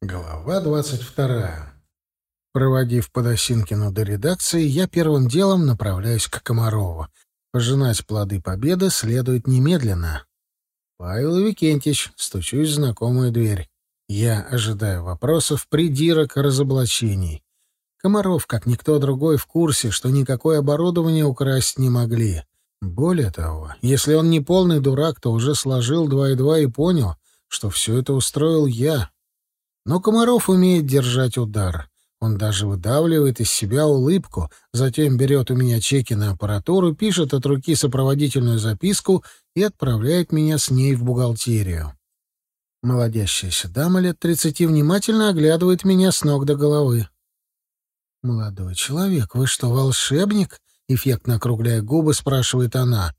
Глава двадцать вторая. Проводив Подосинкину до редакции, я первым делом направляюсь к Комарову. Пожинать плоды победы следует немедленно. Павел Викентьевич, стучусь в знакомую дверь. Я ожидаю вопросов, придирок, разоблачений. Комаров, как никто другой, в курсе, что никакое оборудование украсть не могли. Более того, если он не полный дурак, то уже сложил два и два и понял, что все это устроил я. Но Комаров умеет держать удар. Он даже выдавливает из себя улыбку, затем берет у меня чеки на аппаратуру, пишет от руки сопроводительную записку и отправляет меня с ней в бухгалтерию. Молодящаяся дама лет тридцати внимательно оглядывает меня с ног до головы. «Молодой человек, вы что, волшебник?» — эффектно округляя губы, спрашивает она.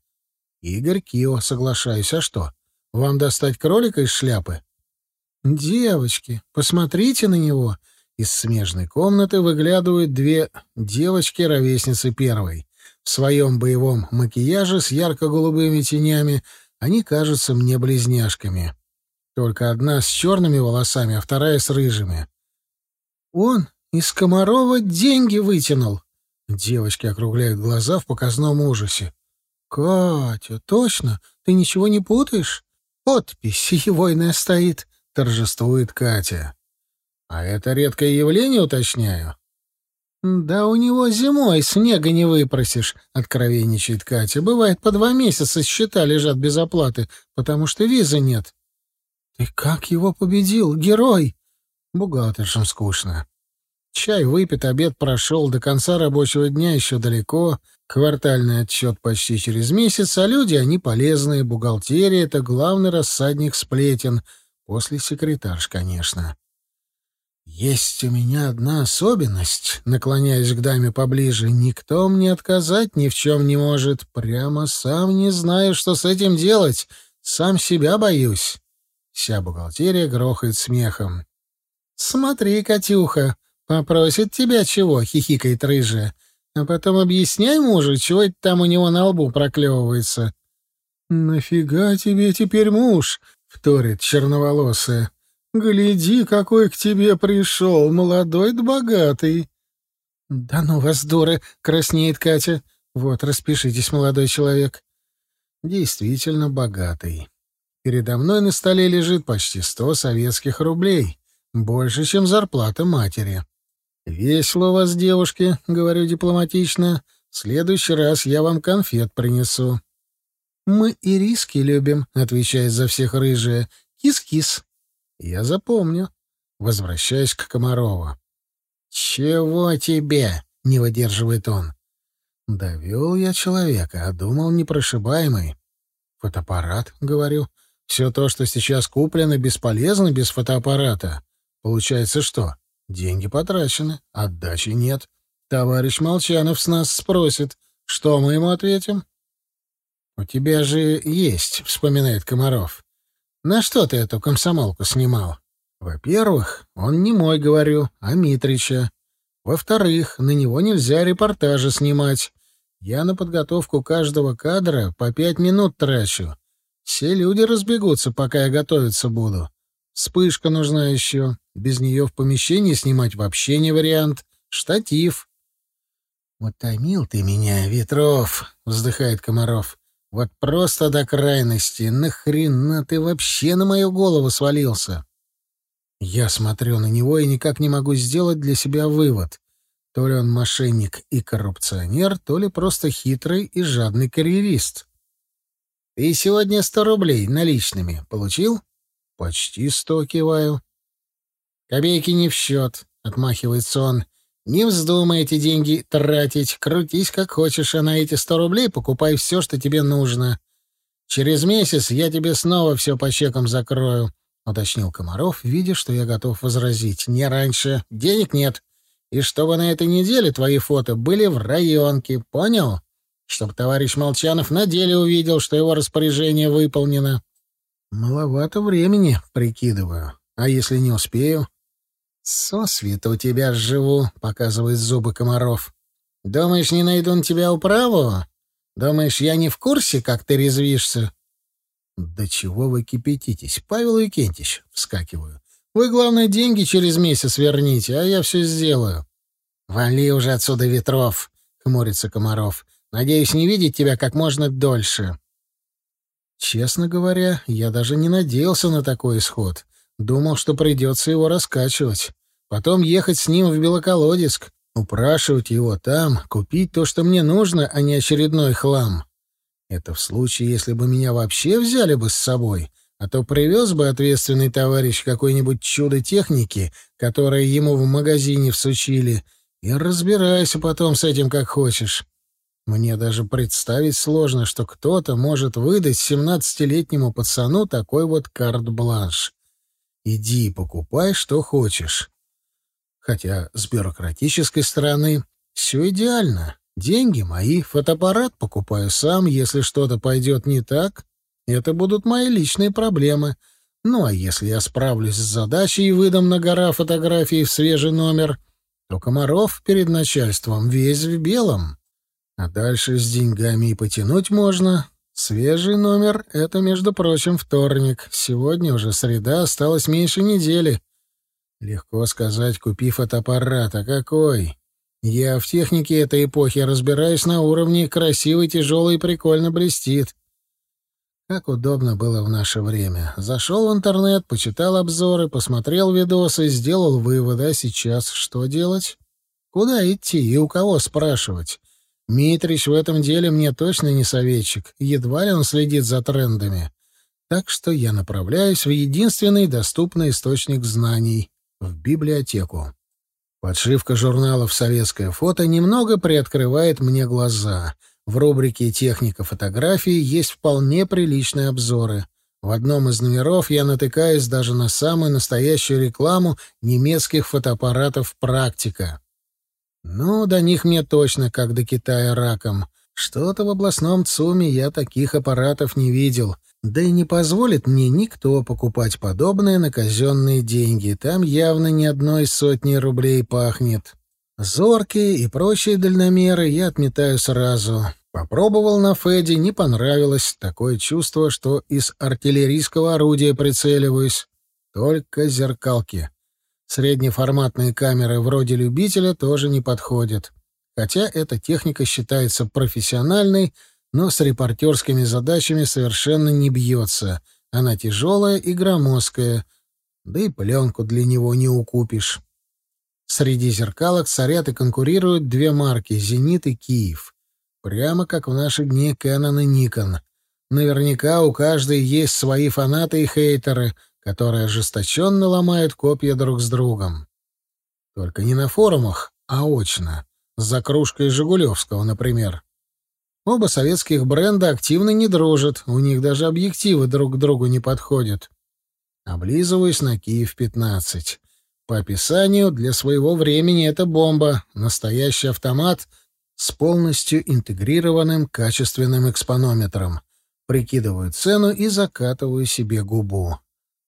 «Игорь Кио, соглашаюсь. А что, вам достать кролика из шляпы?» «Девочки, посмотрите на него!» Из смежной комнаты выглядывают две девочки-ровесницы первой. В своем боевом макияже с ярко-голубыми тенями они кажутся мне близняшками. Только одна с черными волосами, а вторая с рыжими. «Он из Комарова деньги вытянул!» Девочки округляют глаза в показном ужасе. «Катя, точно? Ты ничего не путаешь? Подпись егойная стоит. — торжествует Катя. «А это редкое явление, уточняю?» «Да у него зимой снега не выпросишь», — откровенничает Катя. «Бывает, по два месяца счета лежат без оплаты, потому что визы нет». «Ты как его победил, герой?» Бухгалтершам скучно. Чай выпит, обед прошел, до конца рабочего дня еще далеко, квартальный отчет почти через месяц, а люди, они полезные, бухгалтерия — это главный рассадник сплетен — После секретарш, конечно. Есть у меня одна особенность, наклоняясь к даме поближе. Никто мне отказать ни в чем не может. Прямо сам не знаю, что с этим делать. Сам себя боюсь. Вся бухгалтерия грохает смехом. «Смотри, Катюха, попросит тебя чего?» — хихикает рыжая. «А потом объясняй мужу, чего это там у него на лбу проклевывается». «Нафига тебе теперь муж?» — вторит черноволосая. «Гляди, какой к тебе пришел, молодой да богатый!» «Да ну вас, дуры!» — краснеет Катя. «Вот, распишитесь, молодой человек». «Действительно богатый. Передо мной на столе лежит почти сто советских рублей. Больше, чем зарплата матери. «Весело у вас, девушки», — говорю дипломатично. «В следующий раз я вам конфет принесу». «Мы и риски любим», — отвечает за всех рыжая. «Кис-кис». «Я запомню». Возвращаюсь к Комарову. «Чего тебе?» — не выдерживает он. «Довел я человека, а думал непрошибаемый». «Фотоаппарат», — говорю. «Все то, что сейчас куплено, бесполезно без фотоаппарата. Получается что? Деньги потрачены, отдачи нет. Товарищ Молчанов с нас спросит. Что мы ему ответим?» «У тебя же есть», — вспоминает Комаров. «На что ты эту комсомолку снимал?» «Во-первых, он не мой, говорю, а Митрича. Во-вторых, на него нельзя репортажи снимать. Я на подготовку каждого кадра по пять минут трачу. Все люди разбегутся, пока я готовиться буду. Вспышка нужна еще. Без нее в помещении снимать вообще не вариант. Штатив». «Утомил ты меня, Ветров», — вздыхает Комаров. Вот просто до крайности. Нахрена ты вообще на мою голову свалился? Я смотрю на него и никак не могу сделать для себя вывод. То ли он мошенник и коррупционер, то ли просто хитрый и жадный карьерист. «Ты сегодня сто рублей наличными получил?» «Почти сто», — киваю. «Копейки не в счет», — отмахивается он. Не вздумай эти деньги тратить, крутись как хочешь, а на эти сто рублей покупай все, что тебе нужно. Через месяц я тебе снова все по чекам закрою, — уточнил Комаров, видя, что я готов возразить. Не раньше. Денег нет. И чтобы на этой неделе твои фото были в районке, понял? Чтоб товарищ Молчанов на деле увидел, что его распоряжение выполнено. Маловато времени, прикидываю. А если не успею? «Сосвета у тебя живу», — показывает зубы Комаров. «Думаешь, не найду на тебя управу? Думаешь, я не в курсе, как ты резвишься?» «Да чего вы кипятитесь, Павел Викентьевич?» — вскакиваю. Вы, главное, деньги через месяц верните, а я все сделаю». «Вали уже отсюда, Ветров», — хмурится Комаров. «Надеюсь, не видеть тебя как можно дольше». Честно говоря, я даже не надеялся на такой исход. Думал, что придется его раскачивать. Потом ехать с ним в Белоколодецк, упрашивать его там, купить то, что мне нужно, а не очередной хлам. Это в случае, если бы меня вообще взяли бы с собой, а то привез бы ответственный товарищ какой-нибудь чудо техники, которое ему в магазине всучили, и разбирайся потом с этим как хочешь. Мне даже представить сложно, что кто-то может выдать семнадцатилетнему пацану такой вот карт-бланш. Иди покупай, что хочешь. Хотя с бюрократической стороны все идеально. Деньги мои, фотоаппарат покупаю сам, если что-то пойдет не так, это будут мои личные проблемы. Ну а если я справлюсь с задачей и выдам на гора фотографии в свежий номер, то Комаров перед начальством весь в белом. А дальше с деньгами и потянуть можно. Свежий номер — это, между прочим, вторник. Сегодня уже среда, осталось меньше недели. Легко сказать, купи фотоаппарат, а какой? Я в технике этой эпохи разбираюсь на уровне красивый, тяжелый и прикольно блестит. Как удобно было в наше время. Зашел в интернет, почитал обзоры, посмотрел видосы, сделал выводы. А сейчас что делать? Куда идти и у кого спрашивать? Митрич в этом деле мне точно не советчик, едва ли он следит за трендами. Так что я направляюсь в единственный доступный источник знаний — в библиотеку. Подшивка журналов «Советское фото» немного приоткрывает мне глаза. В рубрике «Техника фотографии» есть вполне приличные обзоры. В одном из номеров я натыкаюсь даже на самую настоящую рекламу немецких фотоаппаратов «Практика». Ну, до них мне точно, как до Китая раком. Что-то в областном ЦУМе я таких аппаратов не видел. Да и не позволит мне никто покупать подобное на казенные деньги. Там явно ни одной сотни рублей пахнет. Зоркие и прочие дальномеры я отметаю сразу. Попробовал на Феде, не понравилось. Такое чувство, что из артиллерийского орудия прицеливаюсь. Только зеркалки. Среднеформатные камеры вроде любителя тоже не подходят. Хотя эта техника считается профессиональной, но с репортерскими задачами совершенно не бьется. Она тяжелая и громоздкая, да и пленку для него не укупишь. Среди зеркалок царят и конкурируют две марки — «Зенит» и «Киев». Прямо как в наши дни Canon и Nikon. Наверняка у каждой есть свои фанаты и хейтеры — которые ожесточенно ломают копья друг с другом. Только не на форумах, а очно, за кружкой Жигулевского, например. Оба советских бренда активно не дружат, у них даже объективы друг к другу не подходят. Облизываюсь на Киев-15. По описанию, для своего времени это бомба, настоящий автомат с полностью интегрированным качественным экспонометром. Прикидываю цену и закатываю себе губу.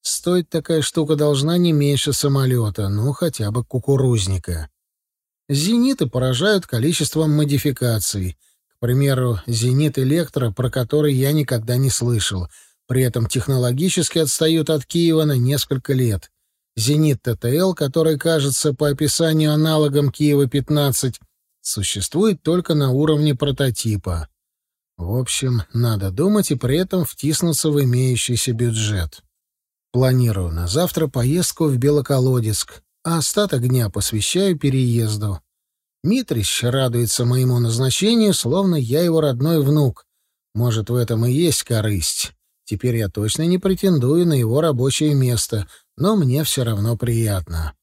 Стоить такая штука должна не меньше самолета, ну, хотя бы кукурузника. Зениты поражают количеством модификаций. К примеру, зенит «Электро», про который я никогда не слышал. При этом технологически отстают от Киева на несколько лет. Зенит ТТЛ, который кажется по описанию аналогом Киева-15, существует только на уровне прототипа. В общем, надо думать и при этом втиснуться в имеющийся бюджет. Планирую на завтра поездку в Белоколодецк, а остаток дня посвящаю переезду. Митрич радуется моему назначению, словно я его родной внук. Может, в этом и есть корысть. Теперь я точно не претендую на его рабочее место, но мне все равно приятно.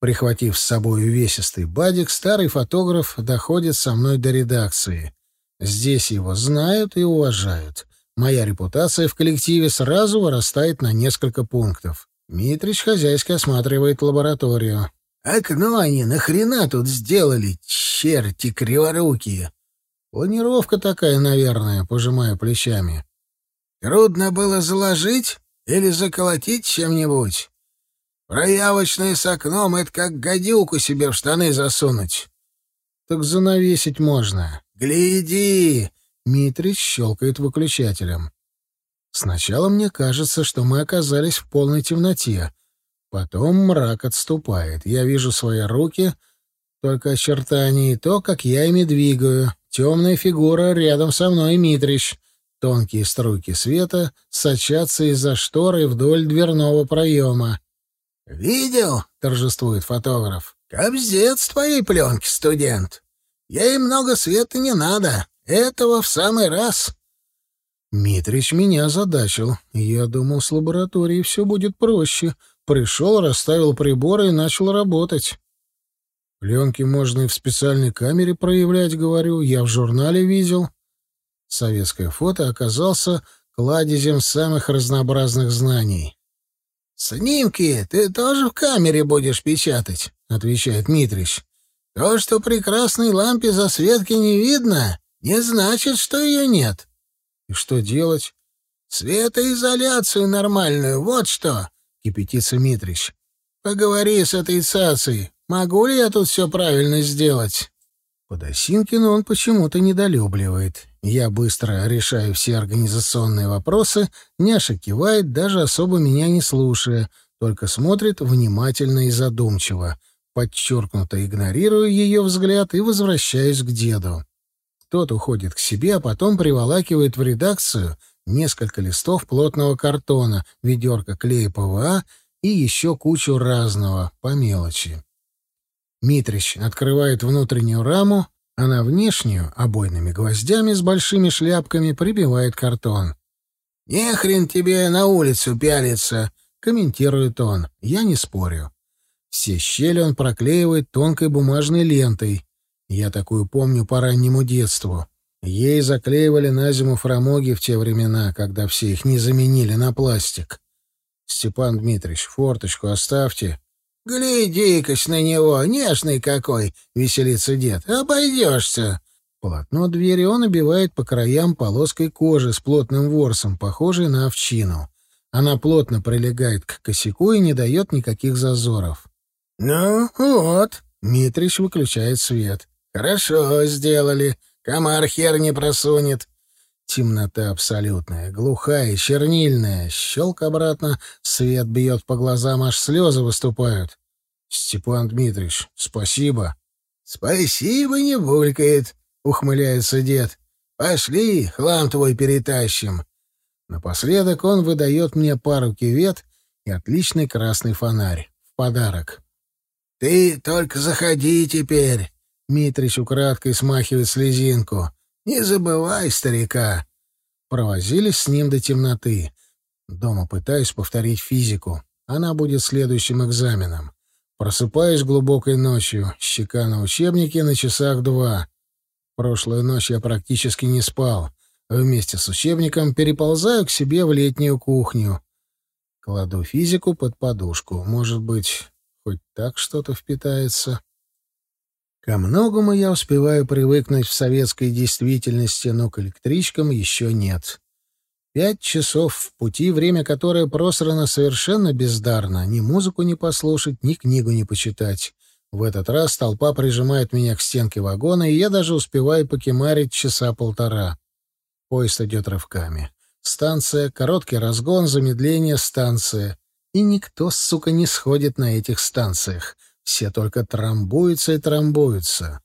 Прихватив с собой увесистый бадик, старый фотограф доходит со мной до редакции. Здесь его знают и уважают. Моя репутация в коллективе сразу вырастает на несколько пунктов. Митрич хозяйски осматривает лабораторию. «Окно они нахрена тут сделали, черти криворукие?» «Планировка такая, наверное», — пожимаю плечами. «Трудно было заложить или заколотить чем-нибудь? Проявочное с окном — это как гадюку себе в штаны засунуть». «Так занавесить можно». «Гляди!» Митрич щелкает выключателем. Сначала мне кажется, что мы оказались в полной темноте. Потом мрак отступает. Я вижу свои руки, только очертания и то, как я ими двигаю. Темная фигура рядом со мной Митрич. Тонкие струйки света сочатся из-за шторы вдоль дверного проема. «Видел?» — торжествует фотограф. «Кобздец твоей пленки, студент. Ей много света не надо. Этого в самый раз». Митрич меня озадачил. Я думал, с лабораторией все будет проще. Пришел, расставил приборы и начал работать. Пленки можно и в специальной камере проявлять, говорю. Я в журнале видел. Советское фото оказался кладезем самых разнообразных знаний. «Снимки ты тоже в камере будешь печатать», — отвечает Митрич. «То, что при красной лампе засветки не видно, не значит, что ее нет». «И что делать?» «Светоизоляцию нормальную, вот что», — кипятится Митрич. «Поговори с этой цацей. Могу ли я тут все правильно сделать?» Подосинкину он почему-то недолюбливает. Я быстро решаю все организационные вопросы, Няша кивает, даже особо меня не слушая, только смотрит внимательно и задумчиво. Подчеркнуто игнорирую ее взгляд и возвращаюсь к деду. Тот уходит к себе, а потом приволакивает в редакцию несколько листов плотного картона, ведерко клея ПВА и еще кучу разного, по мелочи. Митрич открывает внутреннюю раму, а на внешнюю обойными гвоздями с большими шляпками прибивает картон. «Не хрен тебе на улицу пялиться», — комментирует он. Я не спорю. Все щели он проклеивает тонкой бумажной лентой. Я такую помню по раннему детству. Ей заклеивали на зиму фрамоги в те времена, когда все их не заменили на пластик. «Степан Дмитриевич, форточку оставьте», «Гляди-кась на него, нежный какой!» — веселится дед. «Обойдешься!» Полотно двери он обивает по краям полоской кожи с плотным ворсом, похожей на овчину. Она плотно прилегает к косяку и не дает никаких зазоров. «Ну, вот!» — Митрич выключает свет. «Хорошо сделали. Комар хер не просунет». Темнота абсолютная, глухая, чернильная. Щелк обратно, свет бьет по глазам, аж слезы выступают. Степан Дмитриевич, спасибо. Спасибо не булькает, ухмыляется дед. Пошли, хлам твой перетащим. Напоследок он выдает мне пару кивет и отличный красный фонарь в подарок. Ты только заходи теперь. Митрич украдкой смахивает слезинку. Не забывай старика. Провозились с ним до темноты. Дома пытаюсь повторить физику. Она будет следующим экзаменом. Просыпаюсь глубокой ночью, щека на учебнике на часах два. Прошлую ночь я практически не спал. Вместе с учебником переползаю к себе в летнюю кухню. Кладу физику под подушку. Может быть, хоть так что-то впитается. Ко многому я успеваю привыкнуть в советской действительности, но к электричкам еще нет. Пять часов в пути, время которое просрано совершенно бездарно. Ни музыку не послушать, ни книгу не почитать. В этот раз толпа прижимает меня к стенке вагона, и я даже успеваю покемарить часа полтора. Поезд идет рывками. Станция, короткий разгон, замедление, станция. И никто, сука, не сходит на этих станциях. Все только трамбуются и трамбуются.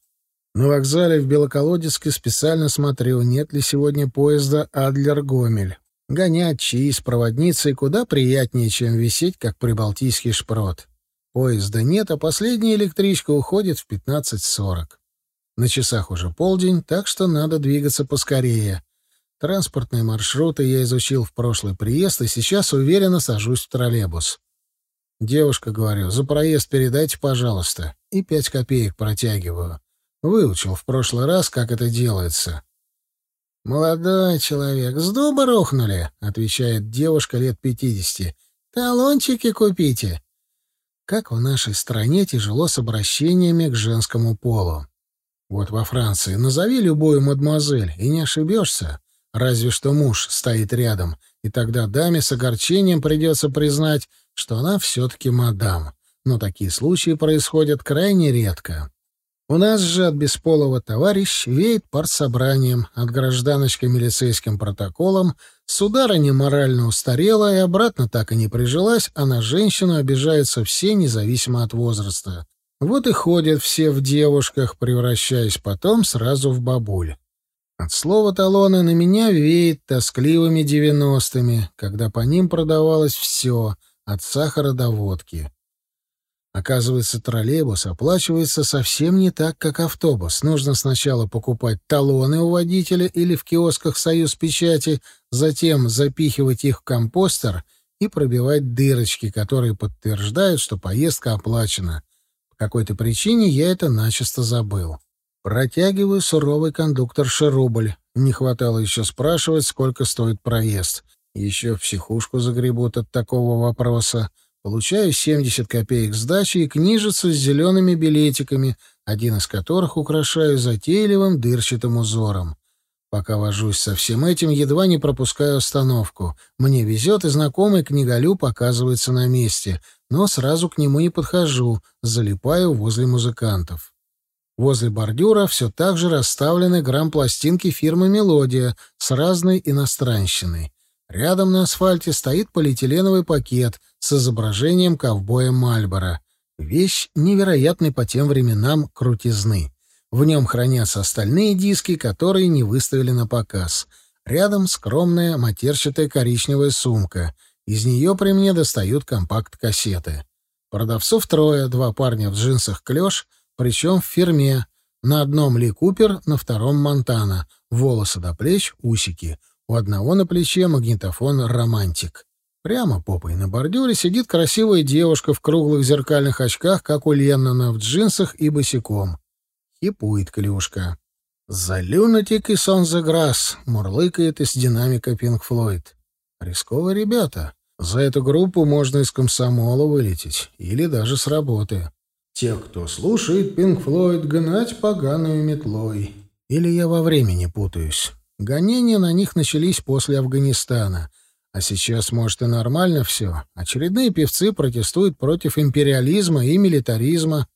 На вокзале в Белоколодецке специально смотрю, нет ли сегодня поезда Адлер-Гомель. Гонять чаи с проводницей куда приятнее, чем висеть, как прибалтийский шпрот. Поезда нет, а последняя электричка уходит в 15.40. На часах уже полдень, так что надо двигаться поскорее. Транспортные маршруты я изучил в прошлый приезд и сейчас уверенно сажусь в троллейбус. «Девушка, — говорю, — за проезд передайте, пожалуйста». И пять копеек протягиваю. Выучил в прошлый раз, как это делается. «Молодой человек, с дуба рухнули», — отвечает девушка лет пятидесяти. «Талончики купите». Как в нашей стране тяжело с обращениями к женскому полу. Вот во Франции назови любую мадемуазель, и не ошибешься. Разве что муж стоит рядом, и тогда даме с огорчением придется признать, что она все-таки мадам. Но такие случаи происходят крайне редко. У нас же от бесполого товарищ веет партсобранием, от гражданочки милицейским протоколом, сударыня морально устарела и обратно так и не прижилась, а на женщину обижаются все, независимо от возраста. Вот и ходят все в девушках, превращаясь потом сразу в бабуль. От слова талона на меня веет тоскливыми девяностыми, когда по ним продавалось все, от сахара до водки. Оказывается, троллейбус оплачивается совсем не так, как автобус. Нужно сначала покупать талоны у водителя или в киосках «Союз печати», затем запихивать их в компостер и пробивать дырочки, которые подтверждают, что поездка оплачена. По какой-то причине я это начисто забыл. Протягиваю суровый кондуктор рубль. Не хватало еще спрашивать, сколько стоит проезд. Еще в психушку загребут от такого вопроса. Получаю 70 копеек сдачи и книжицу с зелеными билетиками, один из которых украшаю затейливым дырчатым узором. Пока вожусь со всем этим, едва не пропускаю остановку. Мне везет, и знакомый книголюб оказывается на месте, но сразу к нему не подхожу, залипаю возле музыкантов. Возле бордюра все так же расставлены грамм-пластинки фирмы «Мелодия» с разной иностранщиной. Рядом на асфальте стоит полиэтиленовый пакет с изображением ковбоя Мальбора. Вещь невероятной по тем временам крутизны. В нем хранятся остальные диски, которые не выставили на показ. Рядом скромная матерчатая коричневая сумка. Из нее при мне достают компакт-кассеты. Продавцов трое, два парня в джинсах клеш, причем в фирме. На одном Ли Купер, на втором Монтана. Волосы до плеч, усики. У одного на плече магнитофон «Романтик». Прямо попой на бордюре сидит красивая девушка в круглых зеркальных очках, как у Леннона, в джинсах и босиком. Хипует клюшка. «За люнатик и сон за грасс», — мурлыкает из динамика Пинк Флойд. Рисковые ребята. За эту группу можно из комсомола вылететь. Или даже с работы. Те, кто слушает Пинк Флойд, гнать поганую метлой. Или я во времени путаюсь. Гонения на них начались после Афганистана. А сейчас, может, и нормально все. Очередные певцы протестуют против империализма и милитаризма.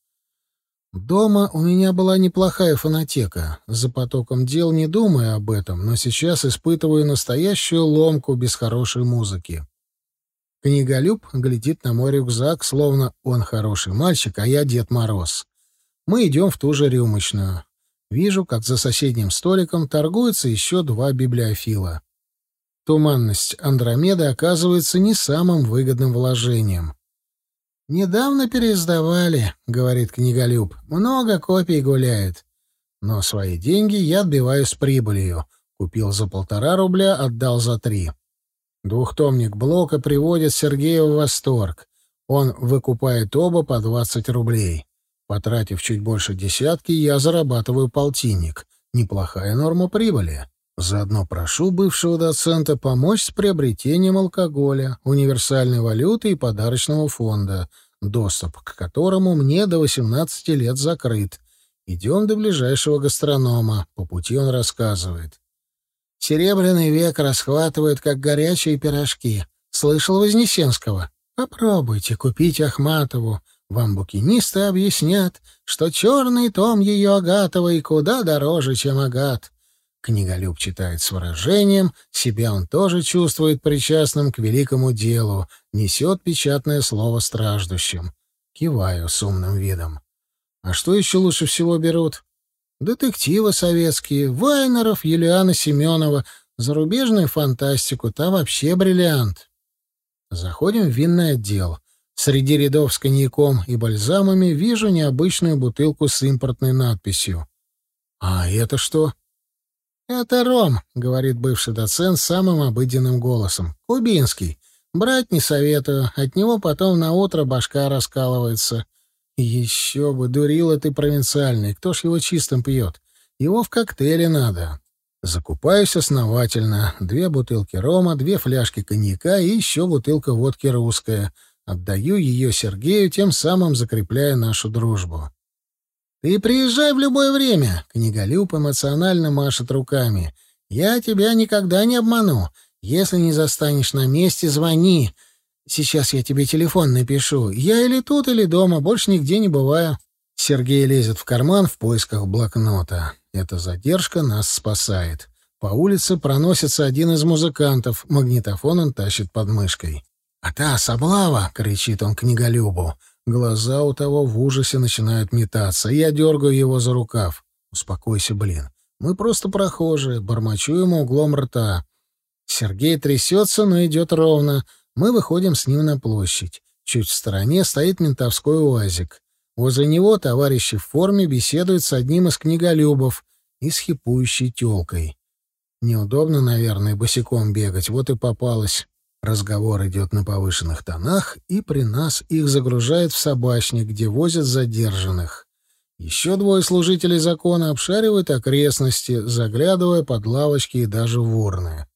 Дома у меня была неплохая фонотека. За потоком дел не думаю об этом, но сейчас испытываю настоящую ломку без хорошей музыки. Книголюб глядит на мой рюкзак, словно он хороший мальчик, а я Дед Мороз. Мы идем в ту же рюмочную. Вижу, как за соседним столиком торгуются еще два библиофила. Туманность Андромеды оказывается не самым выгодным вложением. «Недавно переиздавали», — говорит книголюб. «Много копий гуляет. Но свои деньги я отбиваю с прибылью. Купил за полтора рубля, отдал за три. Двухтомник Блока приводит Сергея в восторг. Он выкупает оба по двадцать рублей. Потратив чуть больше десятки, я зарабатываю полтинник. Неплохая норма прибыли. Заодно прошу бывшего доцента помочь с приобретением алкоголя, универсальной валюты и подарочного фонда, доступ к которому мне до 18 лет закрыт. Идем до ближайшего гастронома. По пути он рассказывает. Серебряный век расхватывают, как горячие пирожки. Слышал Вознесенского? Попробуйте купить Ахматову. Вам букинисты объяснят, что черный том ее Агатовой куда дороже, чем Агат. Книголюб читает с выражением, себя он тоже чувствует причастным к великому делу, несет печатное слово страждущим. Киваю с умным видом. А что еще лучше всего берут? Детективы советские, Вайнеров, Юлиана Семенова, зарубежную фантастику, там вообще бриллиант. Заходим в винный отдел. Среди рядов с коньяком и бальзамами вижу необычную бутылку с импортной надписью. «А это что?» «Это ром», — говорит бывший доцент самым обыденным голосом. «Кубинский. Брать не советую, от него потом на утро башка раскалывается. Еще бы, дурила ты провинциальный, кто ж его чистым пьет? Его в коктейле надо». Закупаюсь основательно. Две бутылки рома, две фляжки коньяка и еще бутылка водки русская — Отдаю ее Сергею, тем самым закрепляя нашу дружбу. «Ты приезжай в любое время!» — книголюб эмоционально машет руками. «Я тебя никогда не обману. Если не застанешь на месте, звони. Сейчас я тебе телефон напишу. Я или тут, или дома, больше нигде не бываю». Сергей лезет в карман в поисках блокнота. Эта задержка нас спасает. По улице проносится один из музыкантов, магнитофон он тащит под мышкой. «А та, Соблава!» — кричит он книголюбу. Глаза у того в ужасе начинают метаться. Я дергаю его за рукав. «Успокойся, блин. Мы просто прохожие, бормочу ему углом рта. Сергей трясется, но идет ровно. Мы выходим с ним на площадь. Чуть в стороне стоит ментовской уазик. Возле него товарищи в форме беседуют с одним из книголюбов и с хипующей тёлкой. Неудобно, наверное, босиком бегать, вот и попалось. Разговор идет на повышенных тонах, и при нас их загружают в собачник, где возят задержанных. Еще двое служителей закона обшаривают окрестности, заглядывая под лавочки и даже в урны.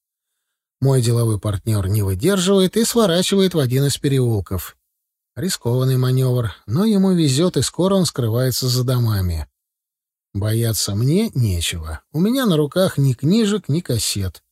Мой деловой партнер не выдерживает и сворачивает в один из переулков. Рискованный маневр, но ему везет, и скоро он скрывается за домами. Бояться мне нечего. У меня на руках ни книжек, ни кассет.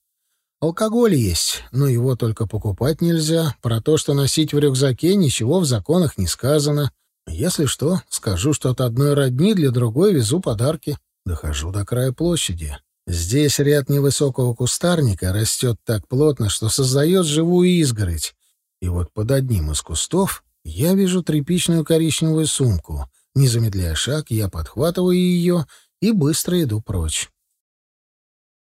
Алкоголь есть, но его только покупать нельзя. Про то, что носить в рюкзаке, ничего в законах не сказано. Если что, скажу, что от одной родни для другой везу подарки. Дохожу до края площади. Здесь ряд невысокого кустарника растет так плотно, что создает живую изгородь. И вот под одним из кустов я вижу тряпичную коричневую сумку. Не замедляя шаг, я подхватываю ее и быстро иду прочь.